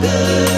good.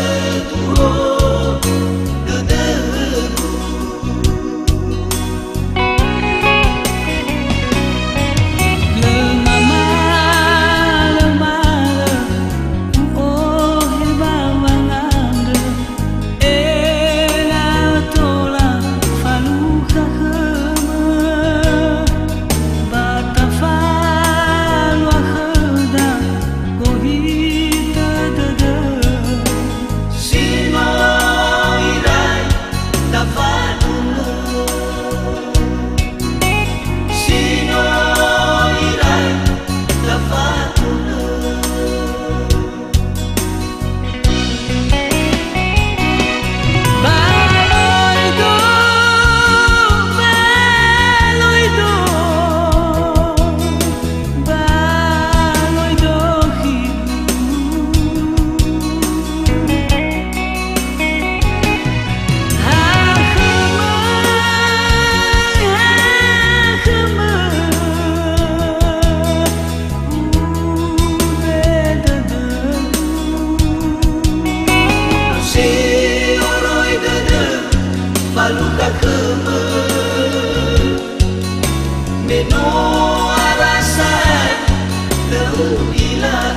Ila